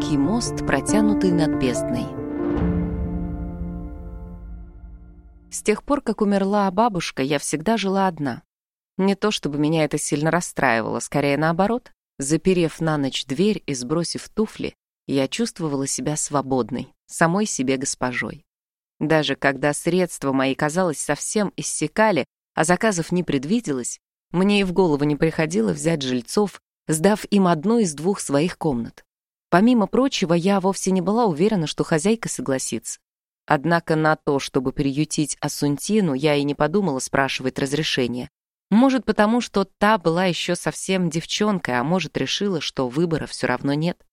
тонкий мост, протянутый над бездной. С тех пор, как умерла бабушка, я всегда жила одна. Не то чтобы меня это сильно расстраивало, скорее наоборот. Заперев на ночь дверь и сбросив туфли, я чувствовала себя свободной, самой себе госпожой. Даже когда средства мои, казалось, совсем иссякали, а заказов не предвиделось, мне и в голову не приходило взять жильцов, сдав им одну из двух своих комнат. Помимо прочего, я вовсе не была уверена, что хозяйка согласится. Однако на то, чтобы приютить Асунтину, я и не подумала спрашивать разрешения. Может, потому что та была еще совсем девчонкой, а может, решила, что выбора все равно нет.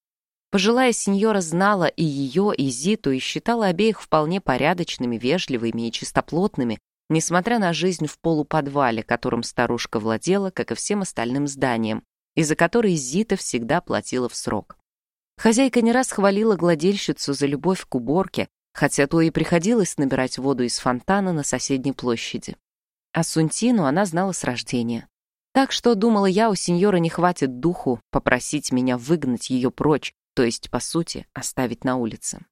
Пожилая сеньора знала и ее, и Зиту, и считала обеих вполне порядочными, вежливыми и чистоплотными, несмотря на жизнь в полуподвале, которым старушка владела, как и всем остальным зданиям, из-за которой Зита всегда платила в срок. Хозяйка не раз хвалила гладильщицу за любовь к уборке, хотя то и приходилось набирать воду из фонтана на соседней площади. А Сунтину она знала с рождения. Так что, думала я, у сеньора не хватит духу попросить меня выгнать ее прочь, то есть, по сути, оставить на улице.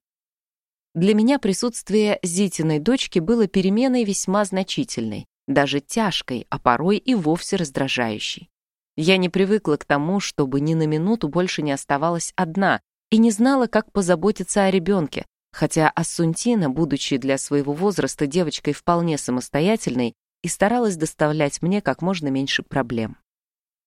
Для меня присутствие Зитиной дочки было переменой весьма значительной, даже тяжкой, а порой и вовсе раздражающей. Я не привыкла к тому, чтобы ни на минуту больше не оставалась одна и не знала, как позаботиться о ребенке, хотя Ассунтина, будучи для своего возраста девочкой вполне самостоятельной, и старалась доставлять мне как можно меньше проблем.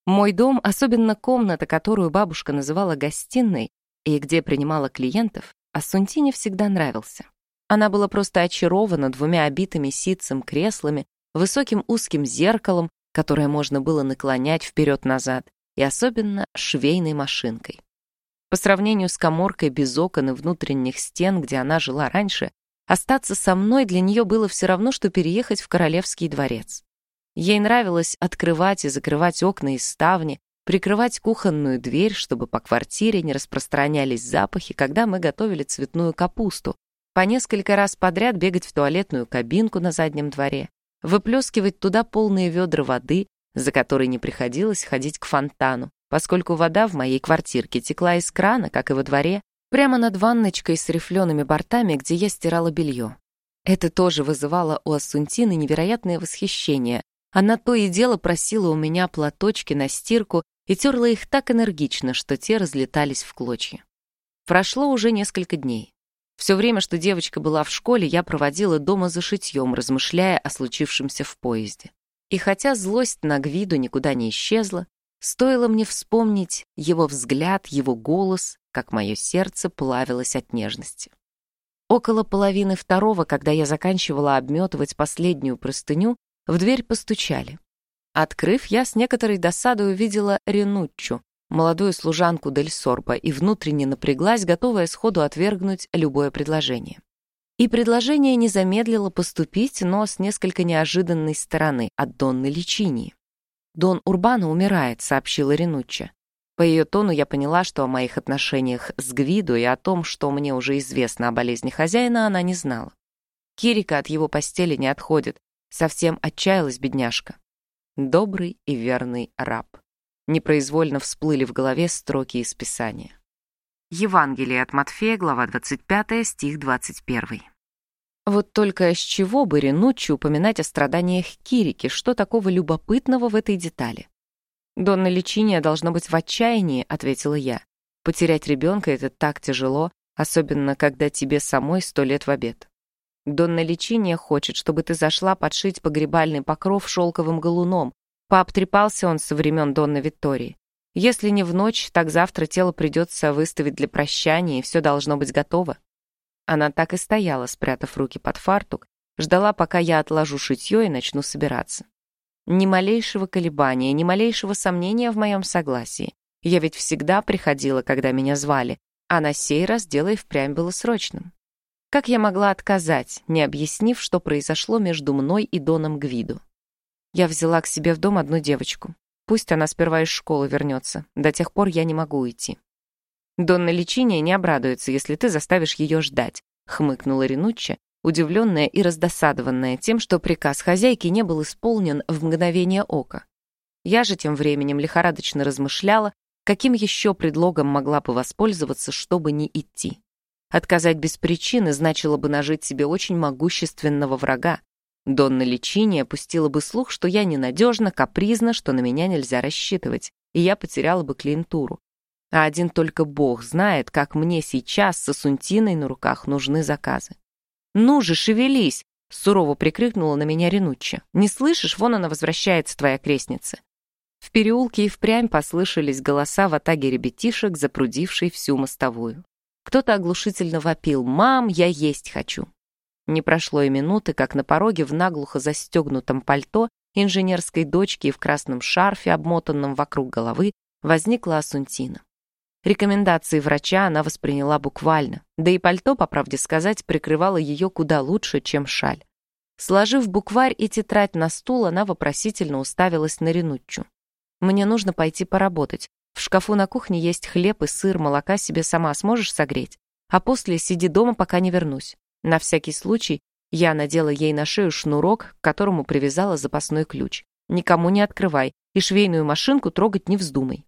Мой дом, особенно комната, которую бабушка называла гостиной и где принимала клиентов, Ассунтине всегда нравился. Она была просто очарована двумя обитыми ситцем креслами, высоким узким зеркалом которое можно было наклонять вперед-назад, и особенно швейной машинкой. По сравнению с коморкой без окон и внутренних стен, где она жила раньше, остаться со мной для нее было все равно, что переехать в королевский дворец. Ей нравилось открывать и закрывать окна и ставни, прикрывать кухонную дверь, чтобы по квартире не распространялись запахи, когда мы готовили цветную капусту, по несколько раз подряд бегать в туалетную кабинку на заднем дворе, выплескивать туда полные ведра воды, за которой не приходилось ходить к фонтану, поскольку вода в моей квартирке текла из крана, как и во дворе, прямо над ванночкой с рифлеными бортами, где я стирала белье. Это тоже вызывало у Ассунтины невероятное восхищение. Она то и дело просила у меня платочки на стирку и терла их так энергично, что те разлетались в клочья. Прошло уже несколько дней. Все время, что девочка была в школе, я проводила дома за шитьем, размышляя о случившемся в поезде. И хотя злость на Гвиду никуда не исчезла, стоило мне вспомнить его взгляд, его голос, как мое сердце плавилось от нежности. Около половины второго, когда я заканчивала обметывать последнюю простыню, в дверь постучали. Открыв, я с некоторой досадой увидела Ренуччу, молодую служанку Дель Сорба и внутренне напряглась, готовая сходу отвергнуть любое предложение. И предложение не замедлило поступить, но с несколько неожиданной стороны, от Донны Личини. «Дон Урбана умирает», — сообщила Ренучча. По ее тону я поняла, что о моих отношениях с Гвиду и о том, что мне уже известно о болезни хозяина, она не знала. Кирика от его постели не отходит, совсем отчаялась бедняжка. Добрый и верный раб непроизвольно всплыли в голове строки из Писания. Евангелие от Матфея, глава 25, стих 21. Вот только с чего бы Ренуччи упоминать о страданиях Кирики, что такого любопытного в этой детали? «Донна Личиния должно быть в отчаянии», — ответила я. «Потерять ребенка — это так тяжело, особенно когда тебе самой сто лет в обед. Донна Личиния хочет, чтобы ты зашла подшить погребальный покров шелковым галуном, Пообтрепался он со времен Донны Виктории. Если не в ночь, так завтра тело придется выставить для прощания, и все должно быть готово. Она так и стояла, спрятав руки под фартук, ждала, пока я отложу шитье и начну собираться. Ни малейшего колебания, ни малейшего сомнения в моем согласии. Я ведь всегда приходила, когда меня звали, а на сей раз дело и впрямь было срочным. Как я могла отказать, не объяснив, что произошло между мной и Доном Гвиду? Я взяла к себе в дом одну девочку. Пусть она сперва из школы вернется. До тех пор я не могу уйти. Донна Личиния не обрадуется, если ты заставишь ее ждать, хмыкнула Ренучча, удивленная и раздосадованная тем, что приказ хозяйки не был исполнен в мгновение ока. Я же тем временем лихорадочно размышляла, Каким еще предлогом могла бы воспользоваться, чтобы не идти? Отказать без причины значило бы нажить себе очень могущественного врага. Донна Личини опустила бы слух, что я ненадежна, капризна, что на меня нельзя рассчитывать, и я потеряла бы клиентуру. А один только Бог знает, как мне сейчас со Сунтиной на руках нужны заказы. «Ну же, шевелись!» — сурово прикрикнула на меня Ренучча. «Не слышишь? Вон она возвращается, твоя крестница». В переулке и впрямь послышались голоса в атаге ребятишек, запрудившей всю мостовую. Кто-то оглушительно вопил «Мам, я есть хочу!». Не прошло и минуты, как на пороге в наглухо застегнутом пальто инженерской дочки и в красном шарфе, обмотанном вокруг головы, возникла Асунтина. Рекомендации врача она восприняла буквально, да и пальто, по правде сказать, прикрывало ее куда лучше, чем шаль. Сложив букварь и тетрадь на стул, она вопросительно уставилась на Ренуччу. «Мне нужно пойти поработать. В шкафу на кухне есть хлеб и сыр, молока себе сама сможешь согреть? А после сиди дома, пока не вернусь. На всякий случай я надела ей на шею шнурок, к которому привязала запасной ключ. Никому не открывай, и швейную машинку трогать не вздумай.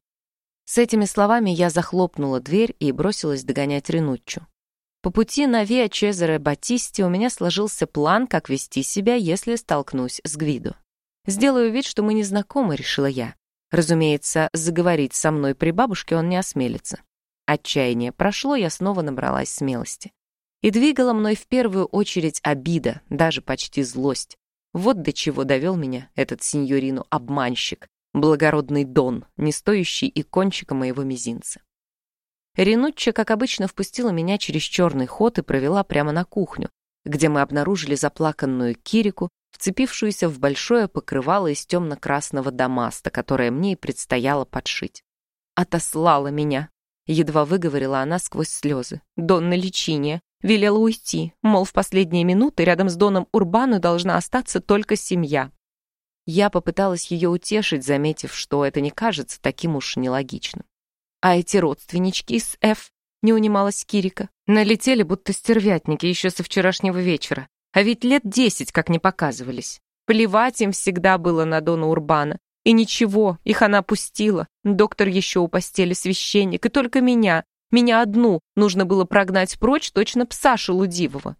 С этими словами я захлопнула дверь и бросилась догонять Ренуччу. По пути на Виа Чезаре Батисти у меня сложился план, как вести себя, если столкнусь с Гвидо. «Сделаю вид, что мы не знакомы», — решила я. Разумеется, заговорить со мной при бабушке он не осмелится. Отчаяние прошло, я снова набралась смелости. И двигала мной в первую очередь обида, даже почти злость. Вот до чего довел меня этот сеньорину-обманщик, Благородный Дон, не стоящий и кончика моего мизинца. Ренучча, как обычно, впустила меня через черный ход и провела прямо на кухню, где мы обнаружили заплаканную Кирику, вцепившуюся в большое покрывало из темно-красного дамаста, которое мне и предстояло подшить. «Отослала меня», — едва выговорила она сквозь слезы. «Донна лечение. Велела уйти, мол, в последние минуты рядом с Доном Урбану должна остаться только семья. Я попыталась ее утешить, заметив, что это не кажется таким уж нелогичным. А эти родственнички из Ф, не унималась Кирика, налетели будто стервятники еще со вчерашнего вечера. А ведь лет десять как не показывались. Плевать им всегда было на Дона Урбана. И ничего, их она пустила. Доктор еще у постели священник, и только меня, меня одну, нужно было прогнать прочь точно пса шелудивого.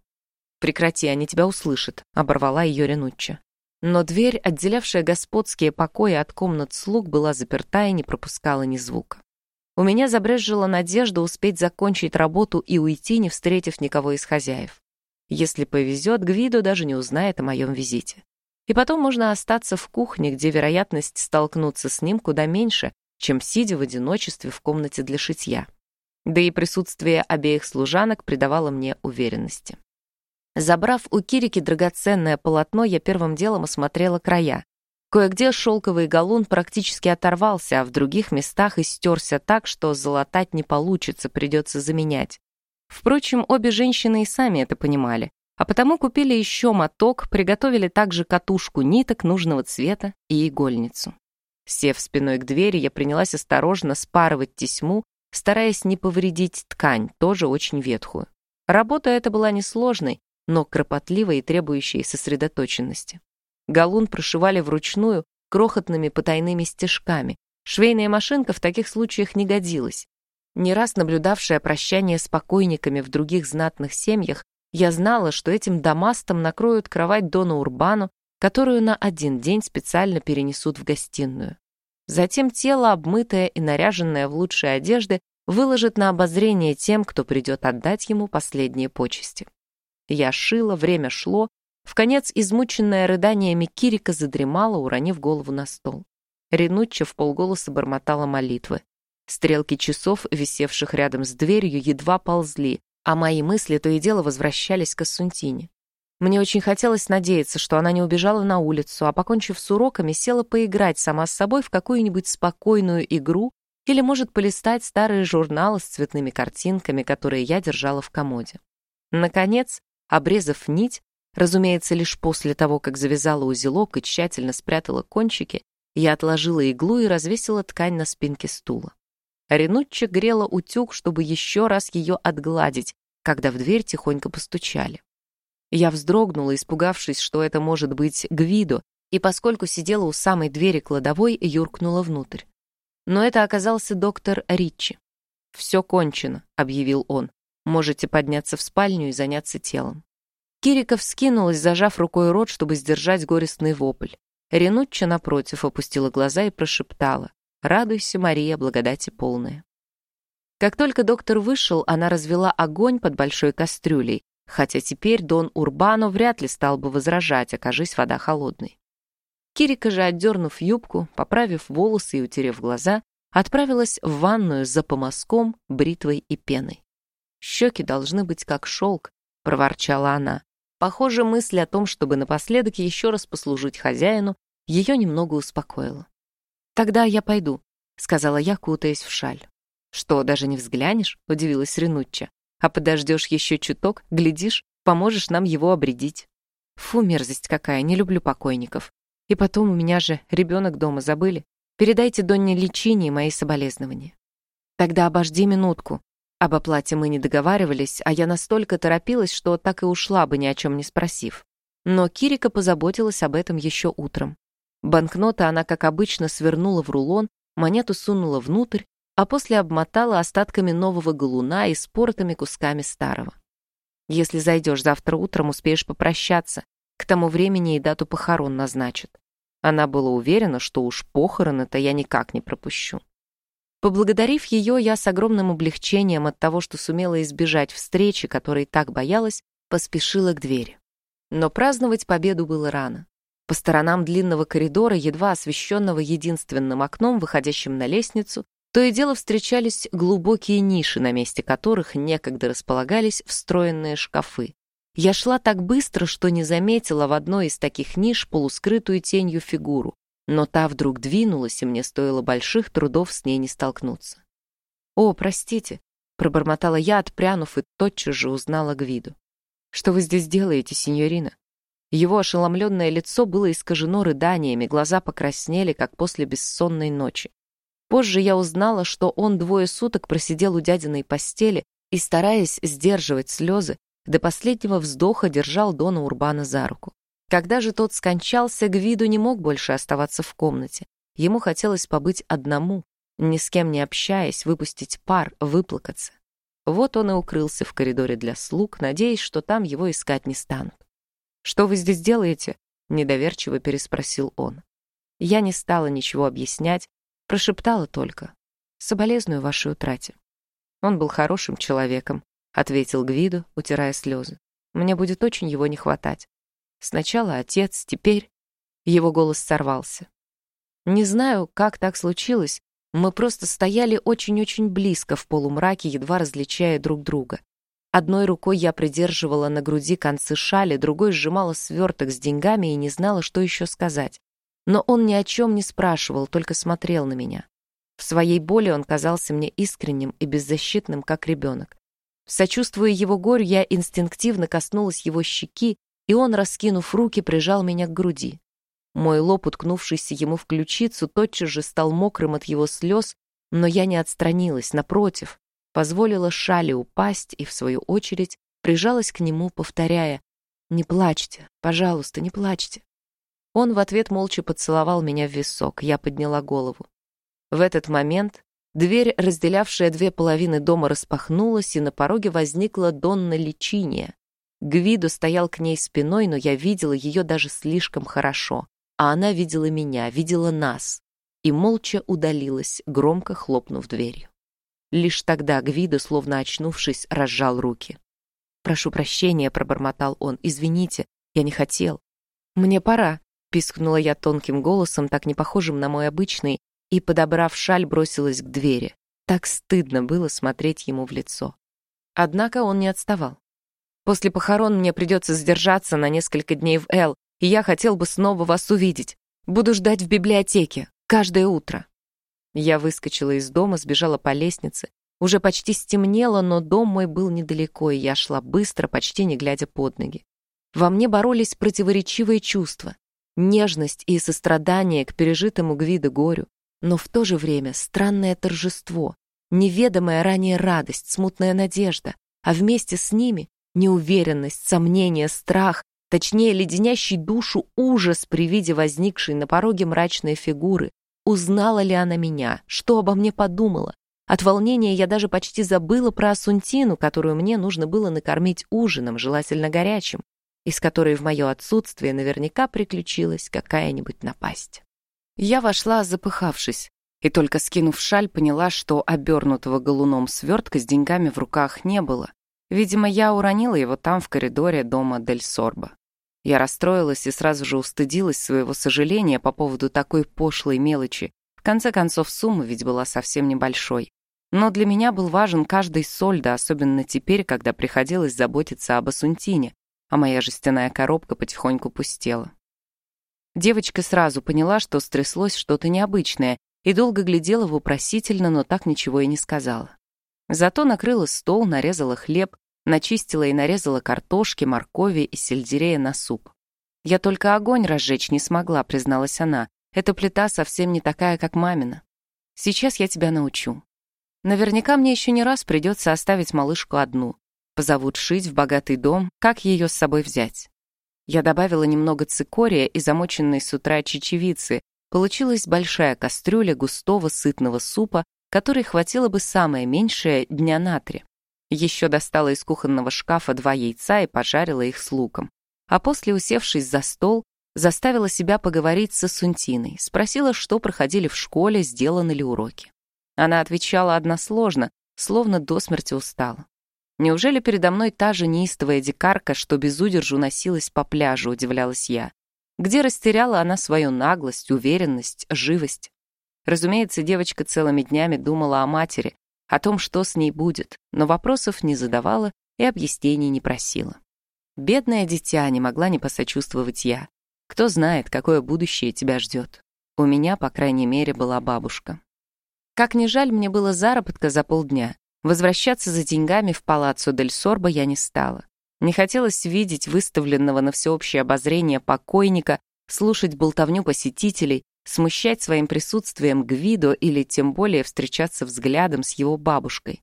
«Прекрати, они тебя услышат», — оборвала ее Ренучча. Но дверь, отделявшая господские покои от комнат слуг, была заперта и не пропускала ни звука. У меня забрежжила надежда успеть закончить работу и уйти, не встретив никого из хозяев. Если повезет, Гвидо даже не узнает о моем визите. И потом можно остаться в кухне, где вероятность столкнуться с ним куда меньше, чем сидя в одиночестве в комнате для шитья. Да и присутствие обеих служанок придавало мне уверенности. Забрав у Кирики драгоценное полотно, я первым делом осмотрела края. Кое-где шелковый галун практически оторвался, а в других местах истерся так, что залатать не получится, придется заменять. Впрочем, обе женщины и сами это понимали, а потому купили еще моток, приготовили также катушку ниток нужного цвета и игольницу. Сев спиной к двери, я принялась осторожно спарывать тесьму, стараясь не повредить ткань, тоже очень ветхую. Работа эта была несложной, но кропотливой и требующей сосредоточенности. Галун прошивали вручную крохотными потайными стежками. Швейная машинка в таких случаях не годилась. Не раз наблюдавшая прощание с покойниками в других знатных семьях, я знала, что этим дамастом накроют кровать Дона Урбану, которую на один день специально перенесут в гостиную. Затем тело, обмытое и наряженное в лучшие одежды, выложат на обозрение тем, кто придет отдать ему последние почести. Я шила, время шло. В конец измученная рыданиями Кирика задремала, уронив голову на стол. Ренучча в полголоса бормотала молитвы. Стрелки часов, висевших рядом с дверью, едва ползли, а мои мысли то и дело возвращались к Ассунтине. Мне очень хотелось надеяться, что она не убежала на улицу, а, покончив с уроками, села поиграть сама с собой в какую-нибудь спокойную игру или, может, полистать старые журналы с цветными картинками, которые я держала в комоде. Наконец, Обрезав нить, разумеется, лишь после того, как завязала узелок и тщательно спрятала кончики, я отложила иглу и развесила ткань на спинке стула. Ренучча грела утюг, чтобы еще раз ее отгладить, когда в дверь тихонько постучали. Я вздрогнула, испугавшись, что это может быть Гвидо, и поскольку сидела у самой двери кладовой, юркнула внутрь. Но это оказался доктор Ричи. «Все кончено», — объявил он. «Можете подняться в спальню и заняться телом». Кирика вскинулась, зажав рукой рот, чтобы сдержать горестный вопль. Ренучча, напротив, опустила глаза и прошептала. «Радуйся, Мария, благодати полная». Как только доктор вышел, она развела огонь под большой кастрюлей, хотя теперь Дон Урбано вряд ли стал бы возражать, окажись вода холодной. Кирика же, отдернув юбку, поправив волосы и утерев глаза, отправилась в ванную за помазком, бритвой и пеной. «Щеки должны быть как шелк», — проворчала она. Похоже, мысль о том, чтобы напоследок еще раз послужить хозяину, ее немного успокоила. «Тогда я пойду», — сказала я, кутаясь в шаль. «Что, даже не взглянешь?» — удивилась Ренучча. «А подождешь еще чуток, глядишь, поможешь нам его обредить». «Фу, мерзость какая, не люблю покойников. И потом у меня же ребенок дома забыли. Передайте Донне лечение мои соболезнования». «Тогда обожди минутку». Об оплате мы не договаривались, а я настолько торопилась, что так и ушла бы, ни о чем не спросив. Но Кирика позаботилась об этом еще утром. Банкноты она, как обычно, свернула в рулон, монету сунула внутрь, а после обмотала остатками нового галуна и спортами кусками старого. Если зайдешь завтра утром, успеешь попрощаться. К тому времени и дату похорон назначат. Она была уверена, что уж похороны-то я никак не пропущу. Поблагодарив ее, я с огромным облегчением от того, что сумела избежать встречи, которой так боялась, поспешила к двери. Но праздновать победу было рано. По сторонам длинного коридора, едва освещенного единственным окном, выходящим на лестницу, то и дело встречались глубокие ниши, на месте которых некогда располагались встроенные шкафы. Я шла так быстро, что не заметила в одной из таких ниш полускрытую тенью фигуру, но та вдруг двинулась, и мне стоило больших трудов с ней не столкнуться. «О, простите», — пробормотала я, отпрянув, и тотчас же узнала Гвиду. «Что вы здесь делаете, сеньорина?» Его ошеломленное лицо было искажено рыданиями, глаза покраснели, как после бессонной ночи. Позже я узнала, что он двое суток просидел у дядиной постели и, стараясь сдерживать слезы, до последнего вздоха держал Дона Урбана за руку. Когда же тот скончался, Гвиду не мог больше оставаться в комнате. Ему хотелось побыть одному, ни с кем не общаясь, выпустить пар, выплакаться. Вот он и укрылся в коридоре для слуг, надеясь, что там его искать не станут. «Что вы здесь делаете?» — недоверчиво переспросил он. Я не стала ничего объяснять, прошептала только. «Соболезную вашей утрате». Он был хорошим человеком, — ответил Гвиду, утирая слезы. «Мне будет очень его не хватать. Сначала отец, теперь...» Его голос сорвался. Не знаю, как так случилось, мы просто стояли очень-очень близко в полумраке, едва различая друг друга. Одной рукой я придерживала на груди концы шали, другой сжимала сверток с деньгами и не знала, что еще сказать. Но он ни о чем не спрашивал, только смотрел на меня. В своей боли он казался мне искренним и беззащитным, как ребенок. Сочувствуя его горю, я инстинктивно коснулась его щеки, и он, раскинув руки, прижал меня к груди. Мой лоб, уткнувшийся ему в ключицу, тотчас же стал мокрым от его слез, но я не отстранилась, напротив, позволила шали упасть и, в свою очередь, прижалась к нему, повторяя «Не плачьте, пожалуйста, не плачьте». Он в ответ молча поцеловал меня в висок, я подняла голову. В этот момент Дверь, разделявшая две половины дома, распахнулась, и на пороге возникла Донна Личиния. Гвидо стоял к ней спиной, но я видела ее даже слишком хорошо. А она видела меня, видела нас. И молча удалилась, громко хлопнув дверью. Лишь тогда Гвидо, словно очнувшись, разжал руки. «Прошу прощения», — пробормотал он, — «извините, я не хотел». «Мне пора», — пискнула я тонким голосом, так не похожим на мой обычный, и, подобрав шаль, бросилась к двери. Так стыдно было смотреть ему в лицо. Однако он не отставал. «После похорон мне придется задержаться на несколько дней в Эл, и я хотел бы снова вас увидеть. Буду ждать в библиотеке, каждое утро». Я выскочила из дома, сбежала по лестнице. Уже почти стемнело, но дом мой был недалеко, и я шла быстро, почти не глядя под ноги. Во мне боролись противоречивые чувства. Нежность и сострадание к пережитому Гвида горю, но в то же время странное торжество, неведомая ранее радость, смутная надежда, а вместе с ними неуверенность, сомнение, страх, точнее, леденящий душу ужас при виде возникшей на пороге мрачной фигуры, Узнала ли она меня? Что обо мне подумала? От волнения я даже почти забыла про Асунтину, которую мне нужно было накормить ужином, желательно горячим, из которой в мое отсутствие наверняка приключилась какая-нибудь напасть. Я вошла, запыхавшись, и только скинув шаль, поняла, что обернутого галуном свертка с деньгами в руках не было. Видимо, я уронила его там, в коридоре дома Дель Сорбо. Я расстроилась и сразу же устыдилась своего сожаления по поводу такой пошлой мелочи. В конце концов, сумма ведь была совсем небольшой. Но для меня был важен каждый сольдо, особенно теперь, когда приходилось заботиться об Асунтине, а моя жестяная коробка потихоньку пустела. Девочка сразу поняла, что стряслось что-то необычное, и долго глядела вопросительно, но так ничего и не сказала. Зато накрыла стол, нарезала хлеб, начистила и нарезала картошки, моркови и сельдерея на суп. «Я только огонь разжечь не смогла», — призналась она. «Эта плита совсем не такая, как мамина. Сейчас я тебя научу. Наверняка мне еще не раз придется оставить малышку одну. Позовут шить в богатый дом, как ее с собой взять?» Я добавила немного цикория и замоченной с утра чечевицы, Получилась большая кастрюля густого сытного супа, которой хватило бы самое меньшее дня на три. Еще достала из кухонного шкафа два яйца и пожарила их с луком. А после, усевшись за стол, заставила себя поговорить со Сунтиной, спросила, что проходили в школе, сделаны ли уроки. Она отвечала односложно, словно до смерти устала. Неужели передо мной та же неистовая дикарка, что без удержу носилась по пляжу, удивлялась я где растеряла она свою наглость, уверенность, живость. Разумеется, девочка целыми днями думала о матери, о том, что с ней будет, но вопросов не задавала и объяснений не просила. Бедное дитя не могла не посочувствовать я. Кто знает, какое будущее тебя ждет. У меня, по крайней мере, была бабушка. Как ни жаль, мне было заработка за полдня. Возвращаться за деньгами в палаццо Дель Сорбо я не стала. Не хотелось видеть выставленного на всеобщее обозрение покойника, слушать болтовню посетителей, смущать своим присутствием Гвидо или тем более встречаться взглядом с его бабушкой.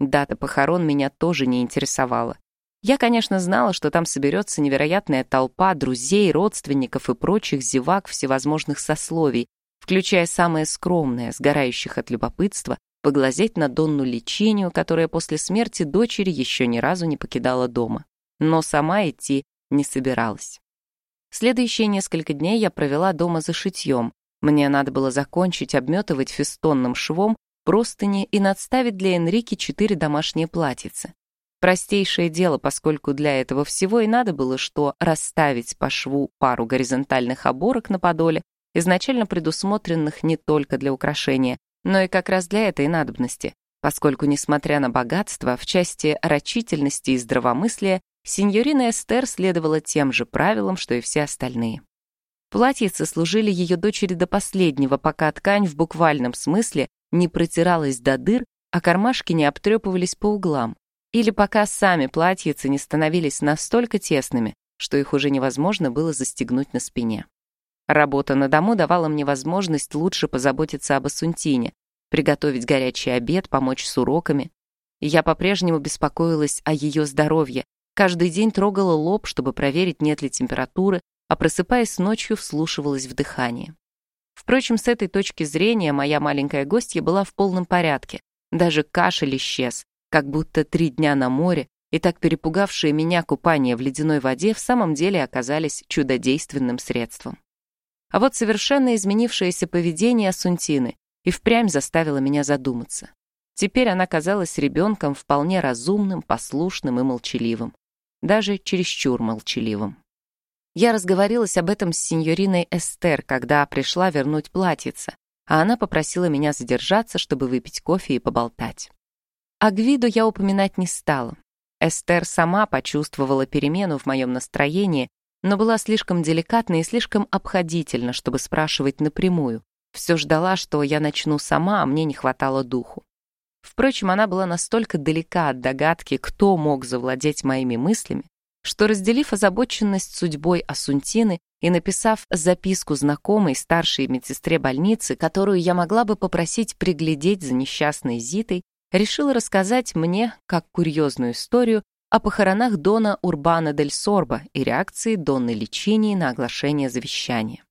Дата похорон меня тоже не интересовала. Я, конечно, знала, что там соберется невероятная толпа друзей, родственников и прочих зевак всевозможных сословий, включая самые скромные, сгорающих от любопытства, поглазеть на Донну Личинию, которая после смерти дочери еще ни разу не покидала дома но сама идти не собиралась. Следующие несколько дней я провела дома за шитьем. Мне надо было закончить обметывать фестонным швом простыни и надставить для Энрики четыре домашние платьица. Простейшее дело, поскольку для этого всего и надо было что расставить по шву пару горизонтальных оборок на подоле, изначально предусмотренных не только для украшения, но и как раз для этой надобности, поскольку, несмотря на богатство, в части рачительности и здравомыслия Синьорина Эстер следовала тем же правилам, что и все остальные. Платьицы служили ее дочери до последнего, пока ткань в буквальном смысле не протиралась до дыр, а кармашки не обтрепывались по углам, или пока сами платьицы не становились настолько тесными, что их уже невозможно было застегнуть на спине. Работа на дому давала мне возможность лучше позаботиться об Асунтине, приготовить горячий обед, помочь с уроками. Я по-прежнему беспокоилась о ее здоровье, Каждый день трогала лоб, чтобы проверить, нет ли температуры, а просыпаясь ночью, вслушивалась в дыхание. Впрочем, с этой точки зрения моя маленькая гостья была в полном порядке. Даже кашель исчез, как будто три дня на море и так перепугавшие меня купание в ледяной воде в самом деле оказались чудодейственным средством. А вот совершенно изменившееся поведение Сунтины и впрямь заставило меня задуматься. Теперь она казалась ребенком вполне разумным, послушным и молчаливым даже чересчур молчаливым. Я разговорилась об этом с сеньориной Эстер, когда пришла вернуть платьице, а она попросила меня задержаться, чтобы выпить кофе и поболтать. А Гвиду я упоминать не стала. Эстер сама почувствовала перемену в моем настроении, но была слишком деликатна и слишком обходительна, чтобы спрашивать напрямую. Все ждала, что я начну сама, а мне не хватало духу. Впрочем, она была настолько далека от догадки, кто мог завладеть моими мыслями, что, разделив озабоченность судьбой Асунтины и написав записку знакомой старшей медсестре больницы, которую я могла бы попросить приглядеть за несчастной Зитой, решила рассказать мне, как курьезную историю, о похоронах Дона Урбана дель Сорба и реакции Донны Личинии на оглашение завещания.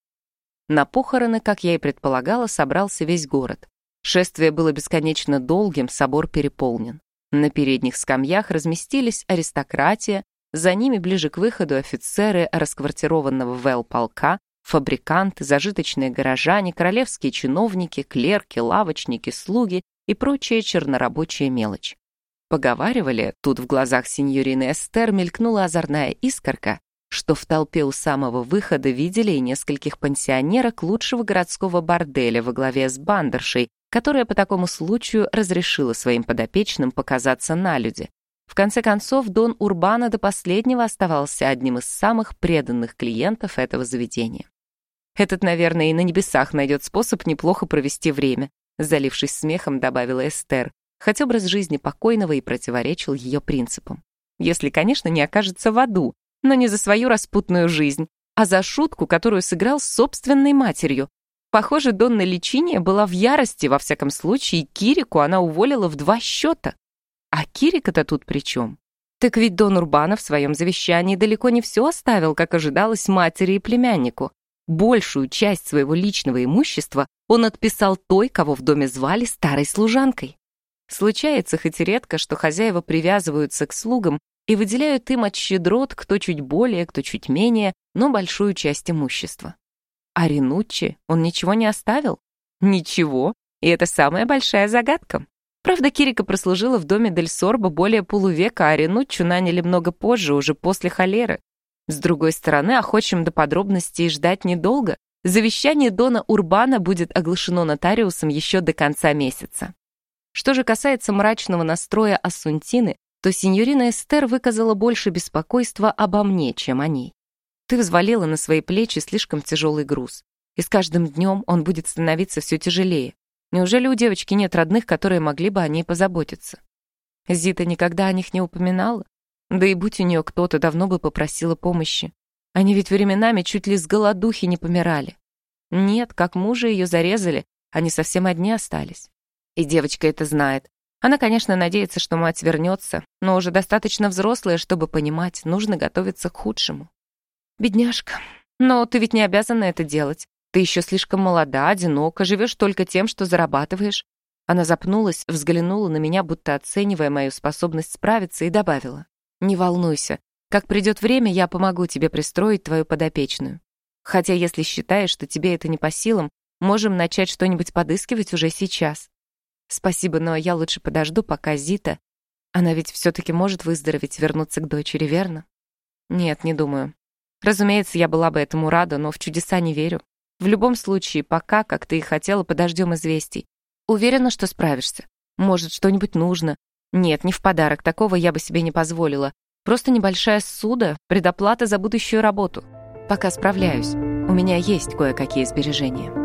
На похороны, как я и предполагала, собрался весь город. Шествие было бесконечно долгим, собор переполнен. На передних скамьях разместились аристократия, за ними ближе к выходу офицеры расквартированного ВЛ-полка, фабриканты, зажиточные горожане, королевские чиновники, клерки, лавочники, слуги и прочая чернорабочая мелочь. Поговаривали, тут в глазах сеньорины Эстер мелькнула озорная искорка, что в толпе у самого выхода видели и нескольких пансионерок лучшего городского борделя во главе с бандершей, которая по такому случаю разрешила своим подопечным показаться на люди. В конце концов, Дон Урбана до последнего оставался одним из самых преданных клиентов этого заведения. Этот, наверное, и на небесах найдет способ неплохо провести время, залившись смехом, добавила Эстер, хоть образ жизни покойного и противоречил ее принципам. Если, конечно, не окажется в аду, но не за свою распутную жизнь, а за шутку, которую сыграл с собственной матерью. Похоже, Донна Личиния была в ярости, во всяком случае, Кирику она уволила в два счета. А Кирика-то тут при чем? Так ведь Дон Урбана в своем завещании далеко не все оставил, как ожидалось матери и племяннику. Большую часть своего личного имущества он отписал той, кого в доме звали старой служанкой. Случается хоть и редко, что хозяева привязываются к слугам и выделяют им от щедрот кто чуть более, кто чуть менее, но большую часть имущества. А Ринуччи он ничего не оставил? Ничего, и это самая большая загадка. Правда, Кирика прослужила в доме Дель Сорбо более полувека, а Ринуччу наняли много позже, уже после холеры. С другой стороны, охочим до подробностей ждать недолго. Завещание Дона Урбана будет оглашено нотариусом еще до конца месяца. Что же касается мрачного настроя Ассунтины, то сеньорина Эстер выказала больше беспокойства обо мне, чем о ней. Ты взвалила на свои плечи слишком тяжелый груз, и с каждым днем он будет становиться все тяжелее. Неужели у девочки нет родных, которые могли бы о ней позаботиться? Зита никогда о них не упоминала. Да и будь у нее кто-то, давно бы попросила помощи. Они ведь временами чуть ли с голодухи не помирали. Нет, как мужа ее зарезали, они совсем одни остались. И девочка это знает. Она, конечно, надеется, что мать вернется, но уже достаточно взрослая, чтобы понимать, нужно готовиться к худшему. Бедняжка. Но ты ведь не обязана это делать. Ты еще слишком молода, одинока, живешь только тем, что зарабатываешь. Она запнулась, взглянула на меня, будто оценивая мою способность справиться, и добавила. «Не волнуйся. Как придет время, я помогу тебе пристроить твою подопечную. Хотя, если считаешь, что тебе это не по силам, можем начать что-нибудь подыскивать уже сейчас. Спасибо, но я лучше подожду, пока Зита... Она ведь все-таки может выздороветь, вернуться к дочери, верно? Нет, не думаю. Разумеется, я была бы этому рада, но в чудеса не верю. В любом случае, пока, как ты и хотела, подождем известий. Уверена, что справишься. Может, что-нибудь нужно. Нет, не в подарок, такого я бы себе не позволила. Просто небольшая ссуда, предоплата за будущую работу. Пока справляюсь. У меня есть кое-какие сбережения.